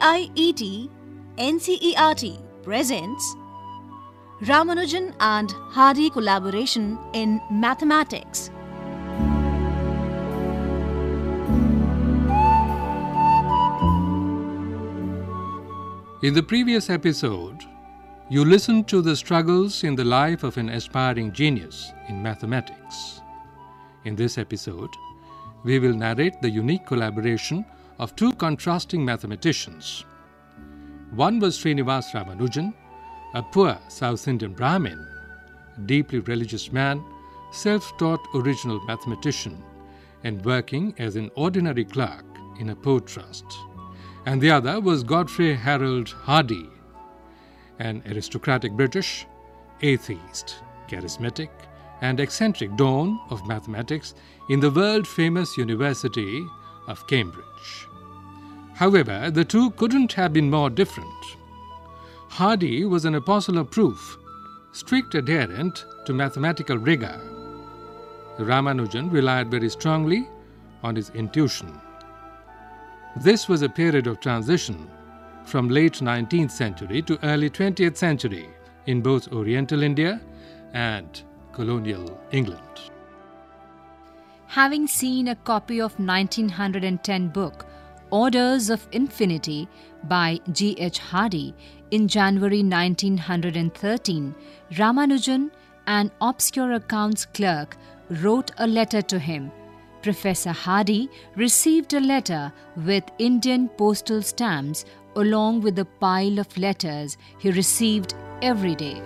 CIET NCERT presents Ramanujan and Hardy collaboration in mathematics. In the previous episode, you listened to the struggles in the life of an aspiring genius in mathematics. In this episode, we will narrate the unique collaboration of two contrasting mathematicians. One was Srinivas Ramanujan, a poor South Indian Brahmin, deeply religious man, self taught original mathematician, and working as an ordinary clerk in a port trust and the other was Godfrey Harold Hardy, an aristocratic British atheist, charismatic, and eccentric dawn of mathematics in the world famous University of Cambridge. However, the two couldn't have been more different. Hardy was an apostle of proof, strict adherent to mathematical rigor. Ramanujan relied very strongly on his intuition. This was a period of transition from late 19th century to early 20th century in both Oriental India and colonial England. Having seen a copy of 1910 book Orders of Infinity by G. H. Hardy in January 1913, Ramanujan, an obscure accounts clerk, wrote a letter to him Professor Hardy received a letter with Indian postal stamps along with a pile of letters he received every day.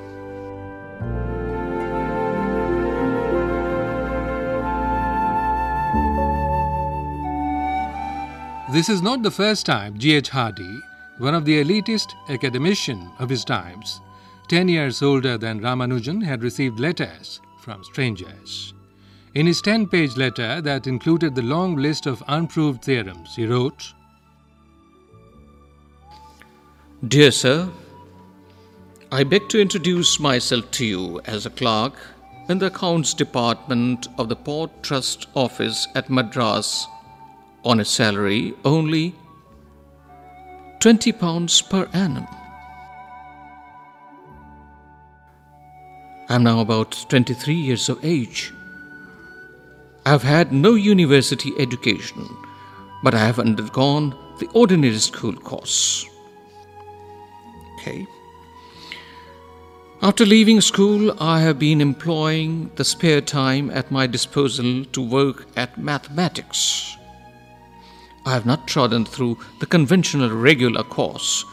This is not the first time G.H. Hardy, one of the elitist academician of his times, 10 years older than Ramanujan, had received letters from strangers. In his 10 page letter that included the long list of unproved theorems, he wrote Dear Sir, I beg to introduce myself to you as a clerk in the accounts department of the Port Trust Office at Madras on a salary only 20 pounds per annum. I am now about 23 years of age. I have had no university education, but I have undergone the ordinary school course. Okay. After leaving school, I have been employing the spare time at my disposal to work at mathematics. I have not trodden through the conventional regular course,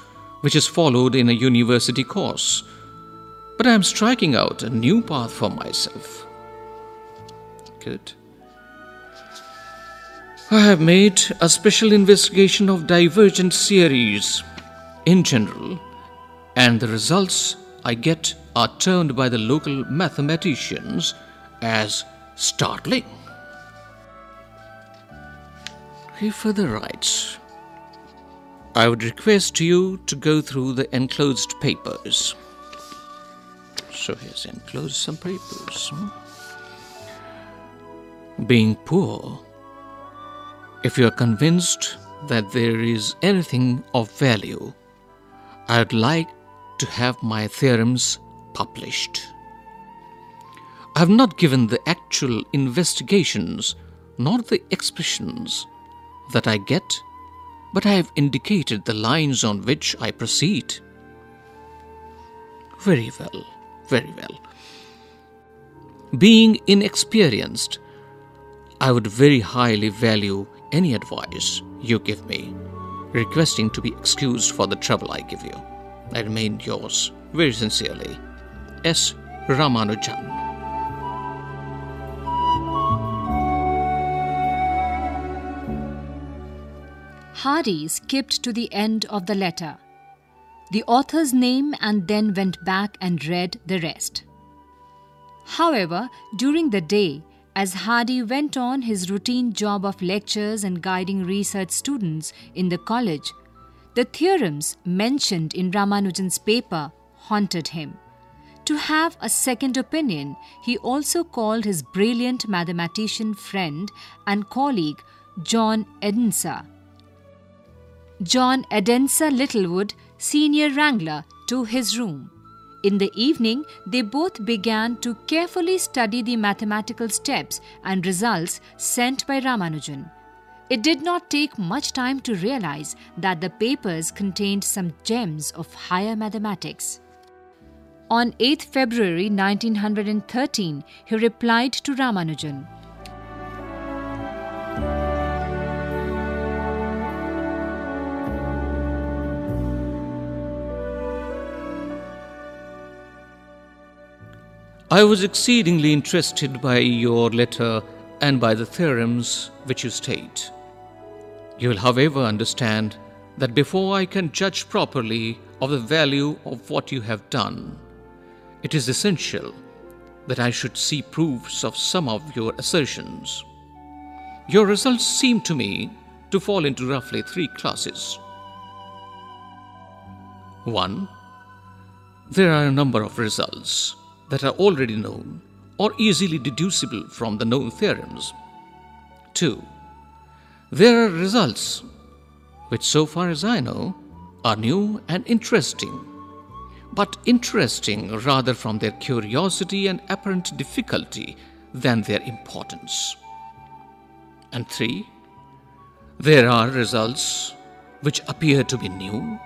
which is followed in a university course, but I am striking out a new path for myself. Good. I have made a special investigation of divergent series in general, and the results I get are termed by the local mathematicians as startling. He further writes I would request you to go through the enclosed papers. So he has enclosed some papers. hmm? Being poor, if you are convinced that there is anything of value, I would like to have my theorems published. I have not given the actual investigations nor the expressions that I get, but I have indicated the lines on which I proceed. Very well, very well. Being inexperienced, I would very highly value any advice you give me, requesting to be excused for the trouble I give you. I remain yours very sincerely, S. Ramanujan. Hardy skipped to the end of the letter, the author's name, and then went back and read the rest. However, during the day, as Hardy went on his routine job of lectures and guiding research students in the college, the theorems mentioned in Ramanujan's paper haunted him. To have a second opinion, he also called his brilliant mathematician friend and colleague John Edensor. John Edensor Littlewood, senior wrangler, to his room. In the evening, they both began to carefully study the mathematical steps and results sent by Ramanujan. It did not take much time to realize that the papers contained some gems of higher mathematics. On 8 February 1913, he replied to Ramanujan. I was exceedingly interested by your letter and by the theorems which you state. You will, however, understand that before I can judge properly of the value of what you have done, it is essential that I should see proofs of some of your assertions. Your results seem to me to fall into roughly three classes. 1. There are a number of results that are already known or easily deducible from the known theorems. 2. There are results which, so far as I know, are new and interesting, but interesting rather from their curiosity and apparent difficulty than their importance. And 3. There are results which appear to be new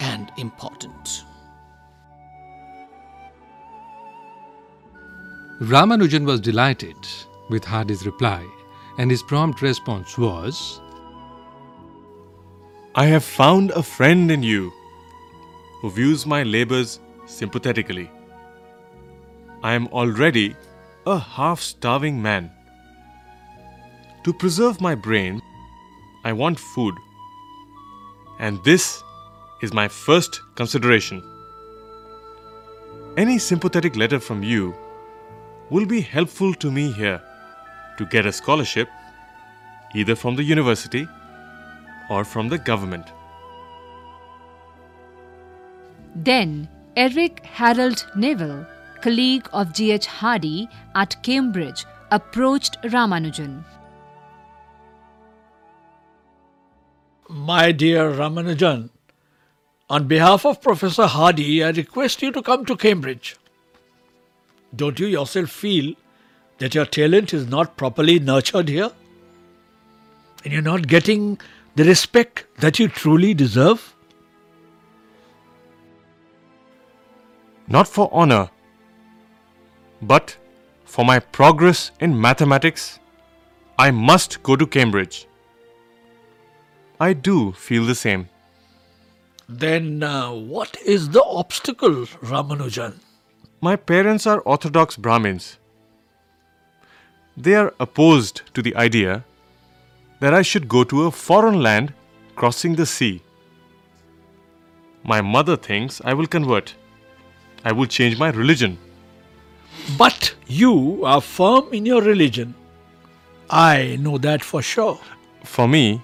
and important. Ramanujan was delighted with Hardy's reply, and his prompt response was I have found a friend in you who views my labors sympathetically. I am already a half starving man. To preserve my brain, I want food. And this is my first consideration. Any sympathetic letter from you will be helpful to me here to get a scholarship either from the university or from the government. Then Eric Harold Neville, colleague of G.H. Hardy at Cambridge, approached Ramanujan. My dear Ramanujan, on behalf of Professor Hardy, I request you to come to Cambridge. Don't you yourself feel that your talent is not properly nurtured here? And you're not getting the respect that you truly deserve? Not for honor, but for my progress in mathematics, I must go to Cambridge. I do feel the same. Then uh, what is the obstacle, Ramanujan? My parents are Orthodox Brahmins. They are opposed to the idea that I should go to a foreign land crossing the sea. My mother thinks I will convert. I will change my religion. But you are firm in your religion. I know that for sure. For me,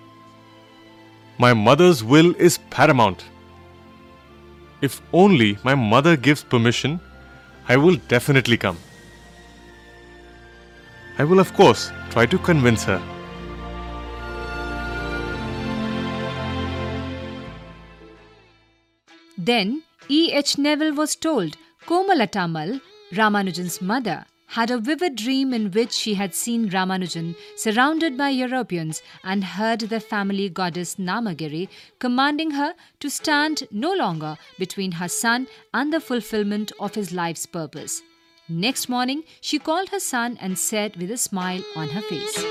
my mother's will is paramount. If only my mother gives permission, I will definitely come. I will, of course, try to convince her. Then E. H. Neville was told Komalatammal, Ramanujan's mother, had a vivid dream in which she had seen Ramanujan surrounded by Europeans and heard the family goddess Namagiri commanding her to stand no longer between her son and the fulfillment of his life's purpose. Next morning, she called her son and said with a smile on her face,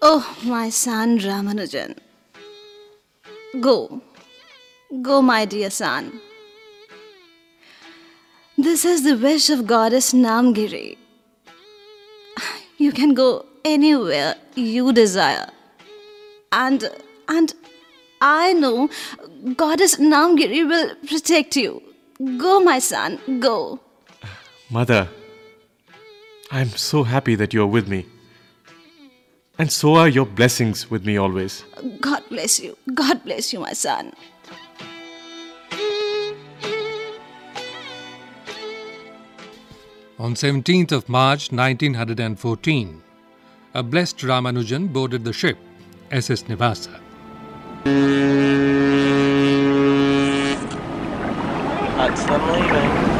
Oh, my son Ramanujan. Go. Go, my dear son. This is the wish of goddess Namgiri. You can go anywhere you desire. And and I know goddess Namgiri will protect you. Go, my son, go. Mother, I am so happy that you are with me. And so are your blessings with me always. God bless you. God bless you, my son. On 17th of March 1914, a blessed Ramanujan boarded the ship SS Nevasa. That's them leaving.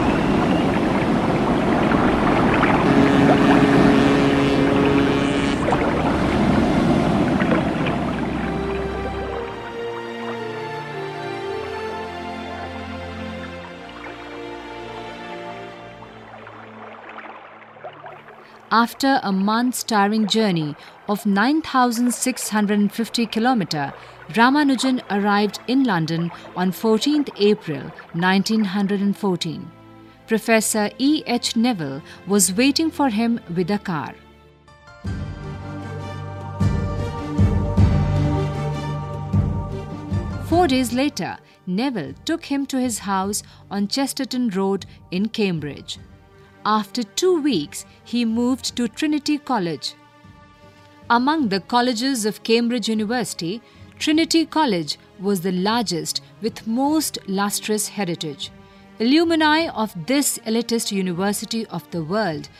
After a month's tiring journey of 9,650 km, Ramanujan arrived in London on 14th April 1914. Professor E. H. Neville was waiting for him with a car. Four days later, Neville took him to his house on Chesterton Road in Cambridge. After two weeks, he moved to Trinity College. Among the colleges of Cambridge University, Trinity College was the largest with most lustrous heritage. Alumni of this elitist university of the world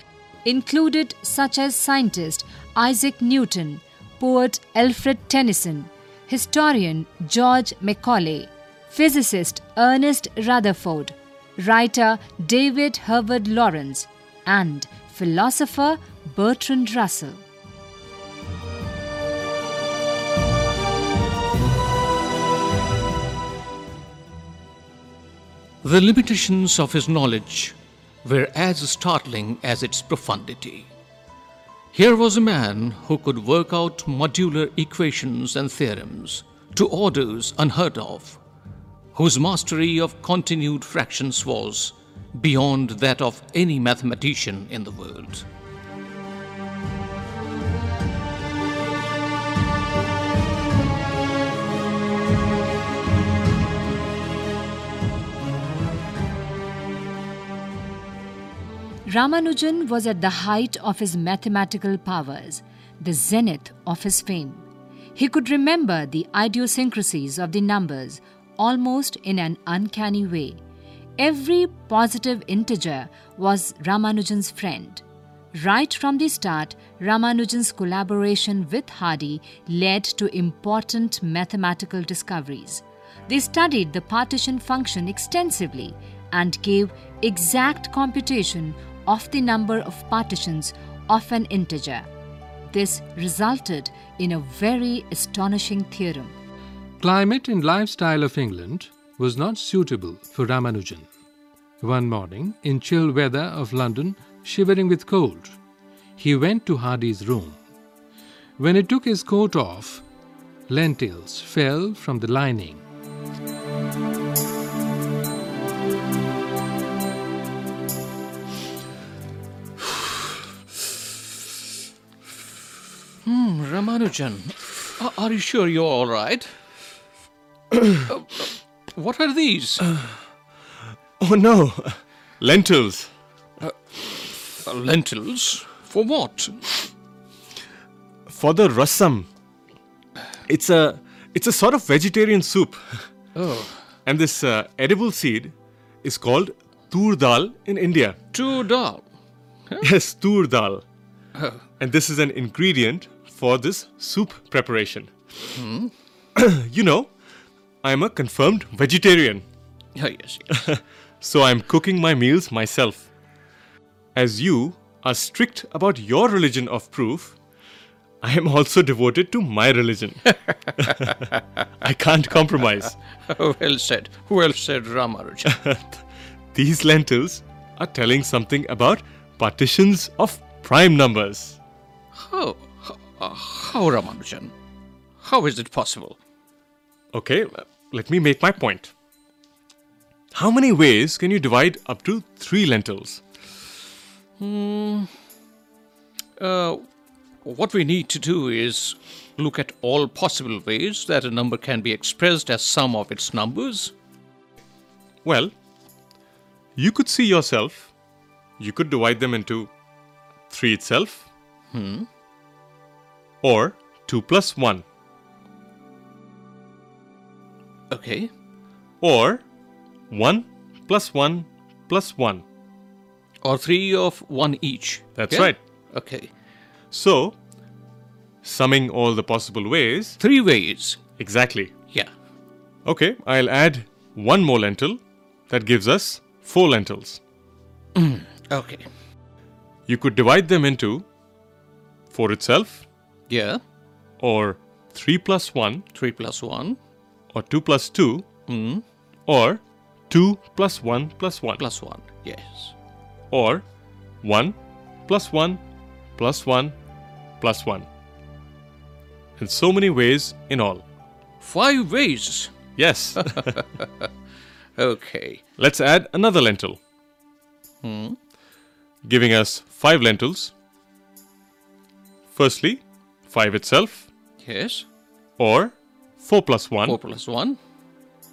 included such as scientist Isaac Newton, poet Alfred Tennyson, historian George Macaulay, physicist Ernest Rutherford, writer David Herbert Lawrence, and philosopher Bertrand Russell. The limitations of his knowledge were as startling as its profundity. Here was a man who could work out modular equations and theorems to orders unheard of, whose mastery of continued fractions was beyond that of any mathematician in the world. Ramanujan was at the height of his mathematical powers, the zenith of his fame. He could remember the idiosyncrasies of the numbers almost in an uncanny way. Every positive integer was Ramanujan's friend. Right from the start, Ramanujan's collaboration with Hardy led to important mathematical discoveries. They studied the partition function extensively and gave exact computation of the number of partitions of an integer. This resulted in a very astonishing theorem. Climate and lifestyle of England was not suitable for Ramanujan. One morning, in chill weather of London, shivering with cold, he went to Hardy's room. When he took his coat off, lentils fell from the lining. Hmm, Ramanujan, are you sure you're all right? Uh, what are these? Oh no! Lentils. Uh, lentils? For what? For the rasam. It's a it's a sort of vegetarian soup. Oh, And this uh, edible seed is called tur dal in India. too dull. Yes, tur dal. Oh. And this is an ingredient for this soup preparation. Hmm. you know, I'm a confirmed vegetarian, Yeah, yes, yes. so I'm cooking my meals myself. As you are strict about your religion of proof, I am also devoted to my religion. I can't compromise. well said. Well said, Ramanujan. These lentils are telling something about partitions of prime numbers. How? How, how, Ramanujan? How is it possible? Okay, let me make my point. How many ways can you divide up to three lentils? Uh, what we need to do is look at all possible ways that a number can be expressed as sum of its numbers. Well, you could see yourself, you could divide them into 3 itself, hmm. or 2 plus 1, Okay. or 1 plus 1 plus 1. Or three of one each. That's Yeah? right. Okay. So, summing all the possible ways, Three ways. exactly. Yeah. Okay, I'll add one more lentil. That gives us four lentils. Mm. Okay. You could divide them into 4 itself, Yeah. or 3 plus 1, Three plus one or 2 plus 2, Hmm. or 2 plus 1 plus 1, plus one. Yes. or 1 plus 1 plus 1 plus 1. In so many ways in all. Five ways. Yes. Okay. Let's add another lentil. Giving us 5 lentils. Firstly, 5 itself, Yes. or 4 plus 1, Four plus one.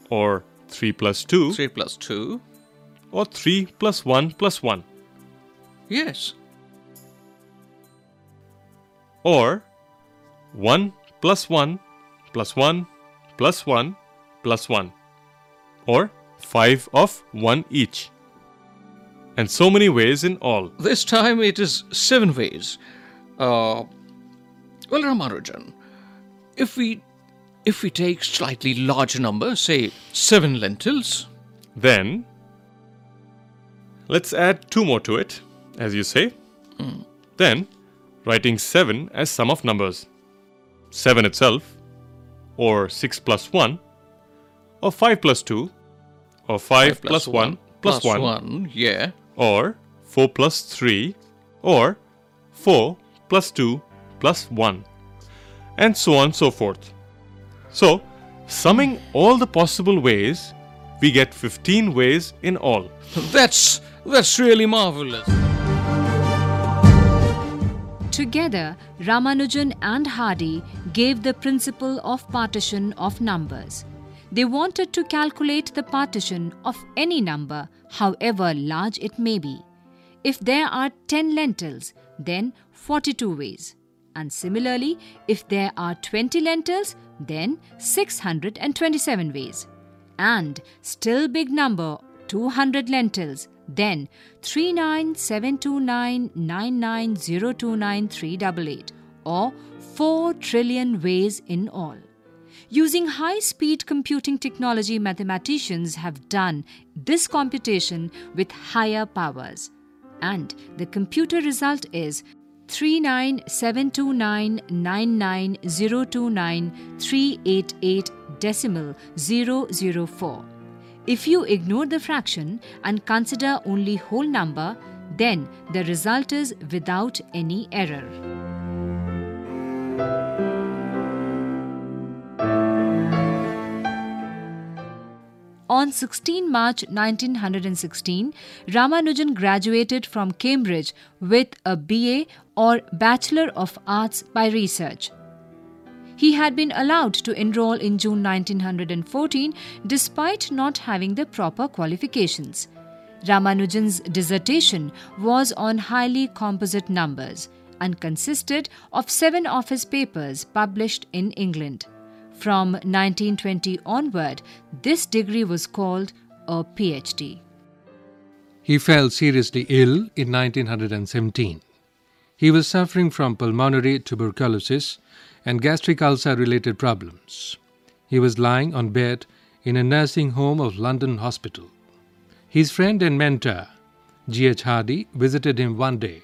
or 3 plus 2, Three plus two. or 3 plus 1 plus 1, Yes. or 1 plus 1 plus 1 plus 1 plus 1, or 5 of 1 each. And so many ways in all. This time it is seven ways. Uh, well, Ramanujan, if we if we take slightly larger number, say seven lentils, Then, let's add 2 more to it, as you say. Hmm. Then, writing 7 as sum of numbers. 7 itself, or 6 plus 1, or 5 plus 2, or 5, plus 1 plus 1, one, yeah. or 4 plus 3, or 4 plus 2 plus 1, and so on so forth. So, summing all the possible ways, we get 15 ways in all. That's that's really marvelous. Together, Ramanujan and Hardy gave the principle of partition of numbers. They wanted to calculate the partition of any number, however large it may be. If there are 10 lentils, then 42 ways. And similarly, if there are 20 lentils, then 627 ways. And still big number, 200 lentils, then 397299902938 or 4 trillion ways in all. Using high speed computing technology, mathematicians have done this computation with higher powers. And the computer result is 397299902938 decimal 004. If you ignore the fraction and consider only whole number, then the result is without any error. On 16 March 1916, Ramanujan graduated from Cambridge with a BA or Bachelor of Arts by Research. He had been allowed to enroll in June 1914 despite not having the proper qualifications. Ramanujan's dissertation was on highly composite numbers and consisted of seven of his papers published in England. From 1920 onward, this degree was called a PhD. He fell seriously ill in 1917. He was suffering from pulmonary tuberculosis and gastric ulcer related problems. He was lying on bed in a nursing home of London Hospital. His friend and mentor, G.H. Hardy, visited him one day.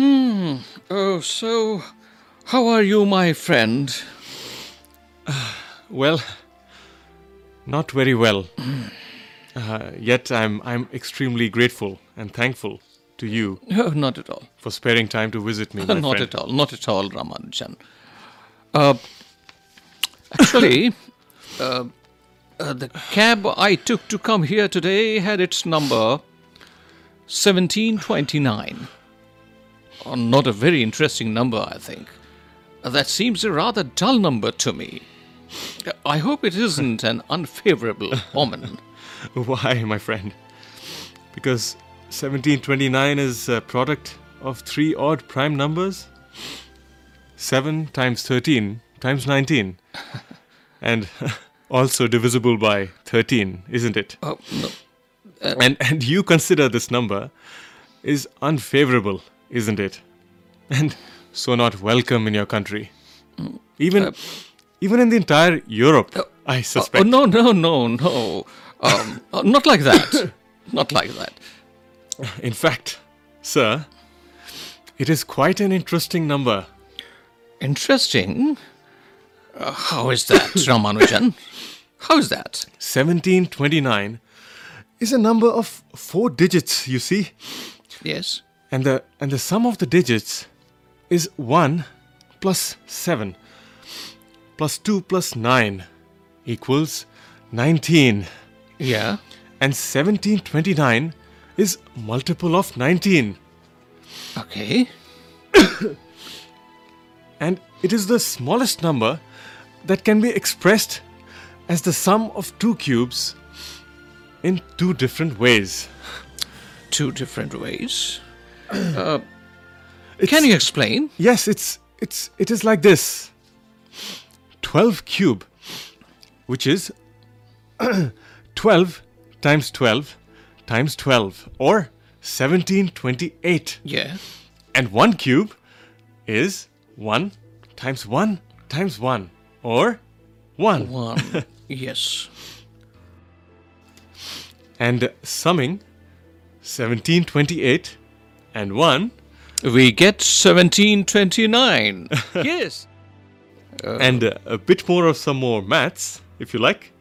Oh, so how are you, my friend? Well, not very well. Uh, yet I'm I'm extremely grateful and thankful to you No, not at all. for sparing time to visit me. My not friend. at all. Not at all, Ramanujan. Uh, actually, uh, uh, the cab I took to come here today had its number 1729. Uh, not a very interesting number, I think. Uh, that seems a rather dull number to me. Uh, I hope it isn't an unfavorable omen. Why, my friend? Because 1729 is a product of three odd prime numbers 7 times 13 times 19. and also divisible by 13, isn't it? Oh, no. and and you consider this number is unfavorable, isn't it? And so not welcome in your country. Even even in the entire Europe, I Oh, suspect. no, no, no, no. Um, uh, not like that. not like that. In fact, sir, it is quite an interesting number. Interesting. Uh, how is that, Ramanujan? How is that? 1729 is a number of four digits, you see? Yes. And the and the sum of the digits is 1 plus 7 plus 2 plus 9 equals 19. Yeah. And 1729 is multiple of 19. Okay. And it is the smallest number that can be expressed as the sum of two cubes in two different ways. Two different ways. Uh, can you explain? Yes, it's it's it is like this. 12 cube which is 12 times 12 times 12 or 1728 Yeah. and 1 cube is 1 times 1 times 1 or 1 One. yes. and summing 1728 and 1 We get 1729. yes. and uh, a bit more of some more maths if you like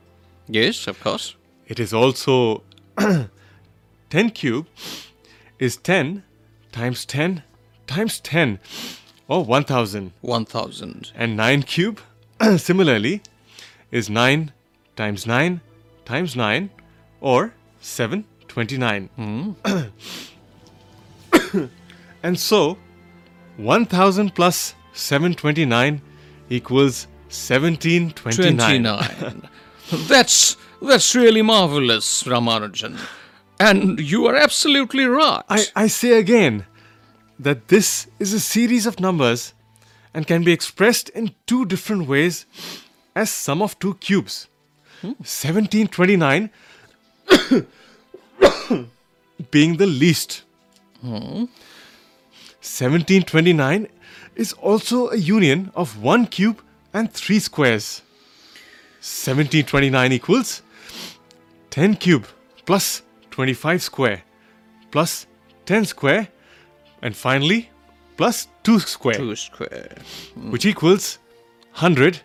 Yes, of course. It is also 10 cube is 10 times 10 times 10 or 1000 1000. and 9 cube similarly is 9 times 9 times 9 or 729 and so 1000 plus 729 equals 1729 that's that's really marvelous, Ramanujan. And you are absolutely right. I, I say again that this is a series of numbers and can be expressed in two different ways as sum of two cubes. Hmm. 1729 being the least. 1729 is also a union of one cube and three squares. 1729 equals 10 cube plus 25 square plus 10 square and finally plus 2 square Two square. which equals 100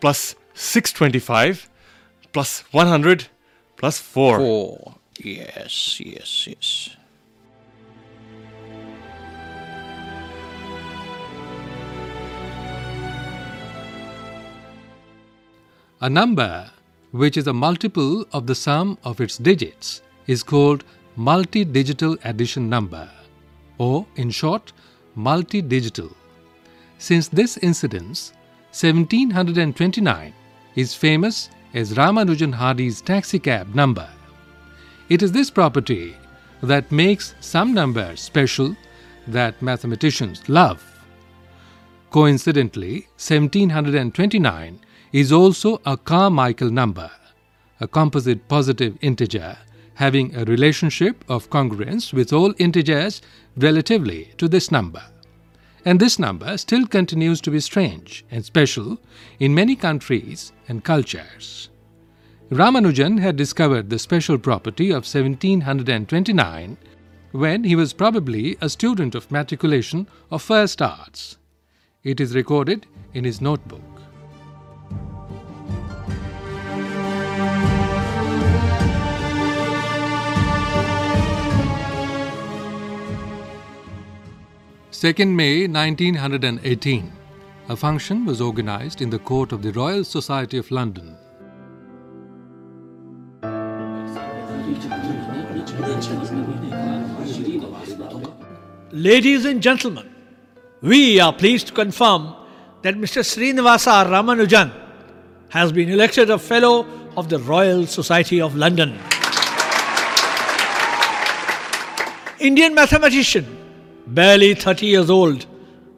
plus 625 plus 100 plus 4. Four. Yes, yes, yes. A number which is a multiple of the sum of its digits is called multi-digital addition number or in short multi-digital. Since this incidence 1729 is famous as Ramanujan Hardy's taxicab number. It is this property that makes some numbers special that mathematicians love. Coincidentally, 1729 is also a Carmichael number, a composite positive integer having a relationship of congruence with all integers relatively to this number. And this number still continues to be strange and special in many countries and cultures. Ramanujan had discovered the special property of 1729 when he was probably a student of matriculation of first arts. It is recorded in his notebook. Second May 1918, a function was organized in the court of the Royal Society of London. Ladies and gentlemen, we are pleased to confirm that Mr. Srinivasa Ramanujan has been elected a Fellow of the Royal Society of London. Indian mathematician, barely 30 years old,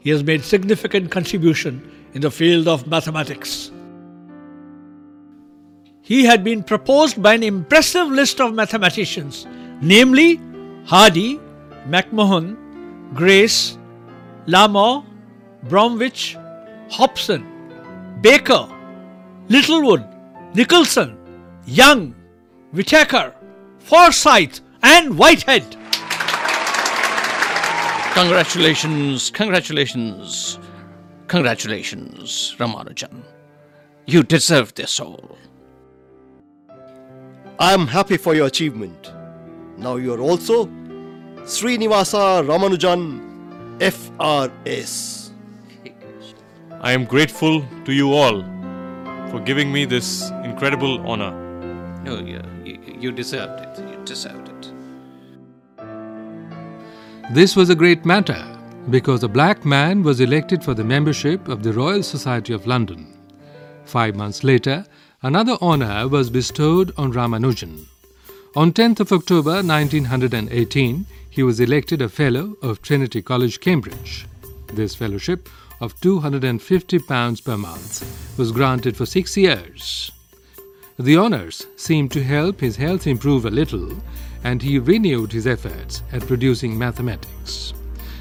he has made significant contribution in the field of mathematics. he had been proposed by an impressive list of mathematicians, namely Hardy, MacMahon, Grace, Larmor, Bromwich, Hobson, Baker, Littlewood, Nicholson, Young, Whittaker, Forsyth, and Whitehead. Congratulations, congratulations, congratulations, Ramanujan. You deserve this all. I am happy for your achievement. Now you are also Srinivasa Ramanujan, FRS. I am grateful to you all for giving me this incredible honor. Oh, yeah, you, you deserved it. You deserved it. This was a great matter because a black man was elected for the membership of the Royal Society of London. Five months later, another honor was bestowed on Ramanujan. On 10th of October 1918, he was elected a Fellow of Trinity College, Cambridge. This fellowship of 250 pounds per month was granted for six years. The honors seemed to help his health improve a little, and he renewed his efforts at producing mathematics.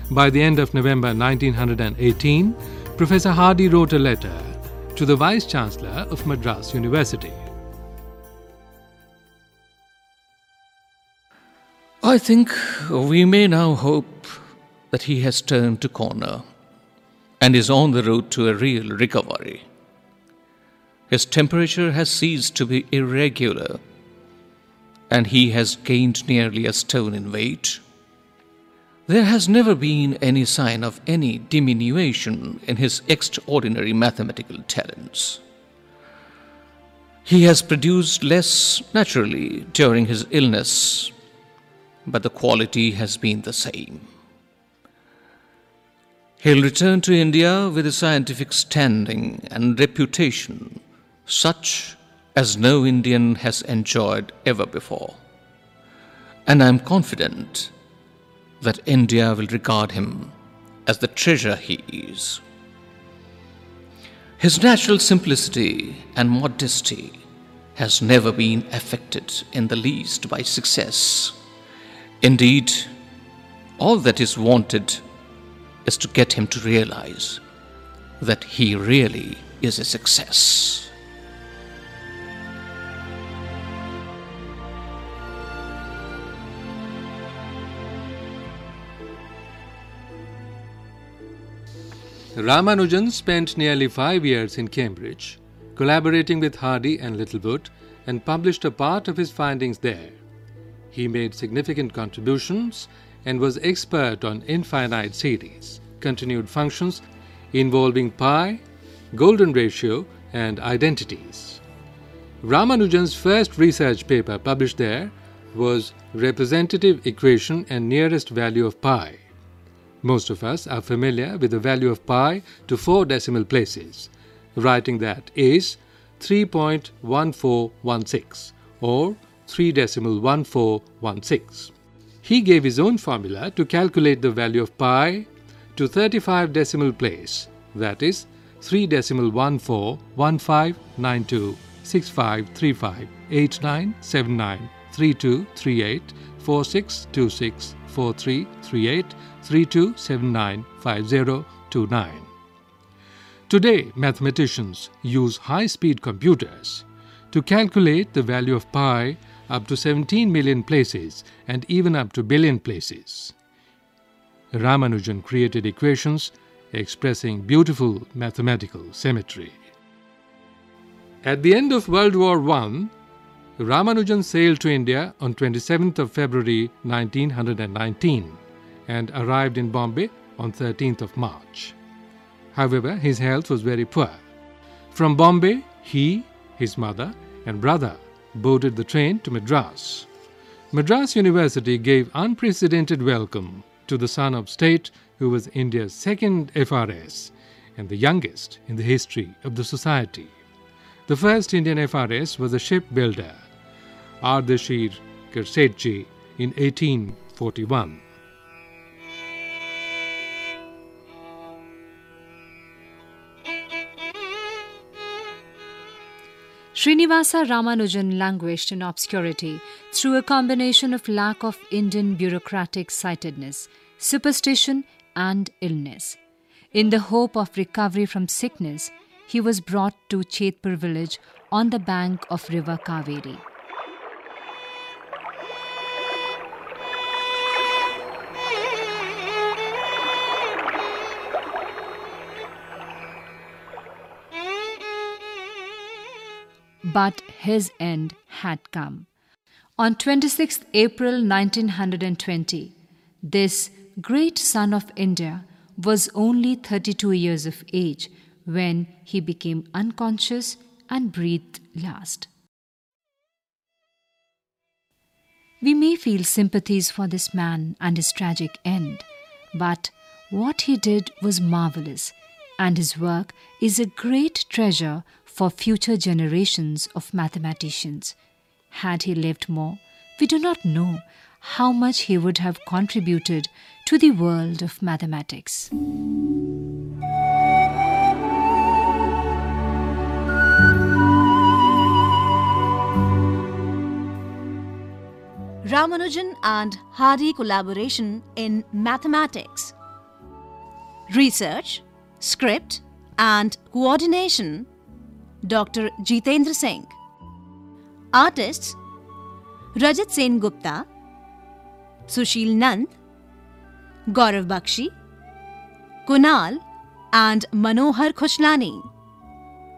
By the end of November 1918, Professor Hardy wrote a letter to the Vice Chancellor of Madras University. I think we may now hope that he has turned the corner and is on the road to a real recovery. His temperature has ceased to be irregular, and he has gained nearly a stone in weight. There has never been any sign of any diminution in his extraordinary mathematical talents. He has produced less naturally during his illness, but the quality has been the same. He'll return to India with a scientific standing and reputation such as no Indian has enjoyed ever before. And I'm confident that India will regard him as the treasure he is. His natural simplicity and modesty has never been affected in the least by success. Indeed, all that is wanted is to get him to realize that he really is a success. Ramanujan spent nearly five years in Cambridge, collaborating with Hardy and Littlewood, and published a part of his findings there. He made significant contributions and was expert on infinite series, continued functions involving pi, golden ratio, and identities. Ramanujan's first research paper published there was Representative Equation and Nearest Value of Pi. Most of us are familiar with the value of pi to four decimal places. Writing that is 3.1416 or 3 decimal 1416. He gave his own formula to calculate the value of pi to 35 decimal place, that is 3 decimal 141592 6535 8979 3238 4626 4338 3279 5029. Today, mathematicians use high speed computers to calculate the value of pi up to 17 million places and even up to billion places. Ramanujan created equations expressing beautiful mathematical symmetry. At the end of World War I, Ramanujan sailed to India on 27th of February 1919 and arrived in Bombay on 13th of March. However, his health was very poor. From Bombay, he, his mother, and brother boarded the train to Madras. Madras University gave unprecedented welcome to the son of state who was India's second FRS and the youngest in the history of the society. The first Indian FRS was a shipbuilder, Ardaseer Cursetjee, in 1841. Srinivasa Ramanujan languished in obscurity through a combination of lack of Indian bureaucratic sightedness, superstition, and illness. In the hope of recovery from sickness, he was brought to Chetpur village on the bank of river Kaveri. But his end had come. On 26 April 1920, this great son of India was only 32 years of age when he became unconscious and breathed last. We may feel sympathies for this man and his tragic end, but what he did was marvelous, and his work is a great treasure for future generations of mathematicians. Had he lived more, we do not know how much he would have contributed to the world of mathematics. Ramanujan and Hardy collaboration in mathematics. Research, script, and coordination Dr. Jitendra Singh. Artists Rajat Sen Gupta, Sushil Nand, Gaurav Bakshi, Kunal, and Manohar Khushlani.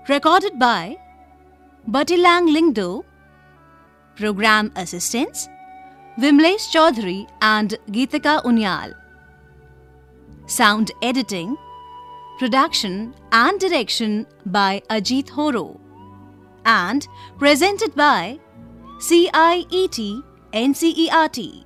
Recorded by Batilang Lingdo. Program assistants Vimlesh Chaudhary and Geetika Unyal. Sound editing, production and direction by Ajit Horo. And presented by CIET NCERT.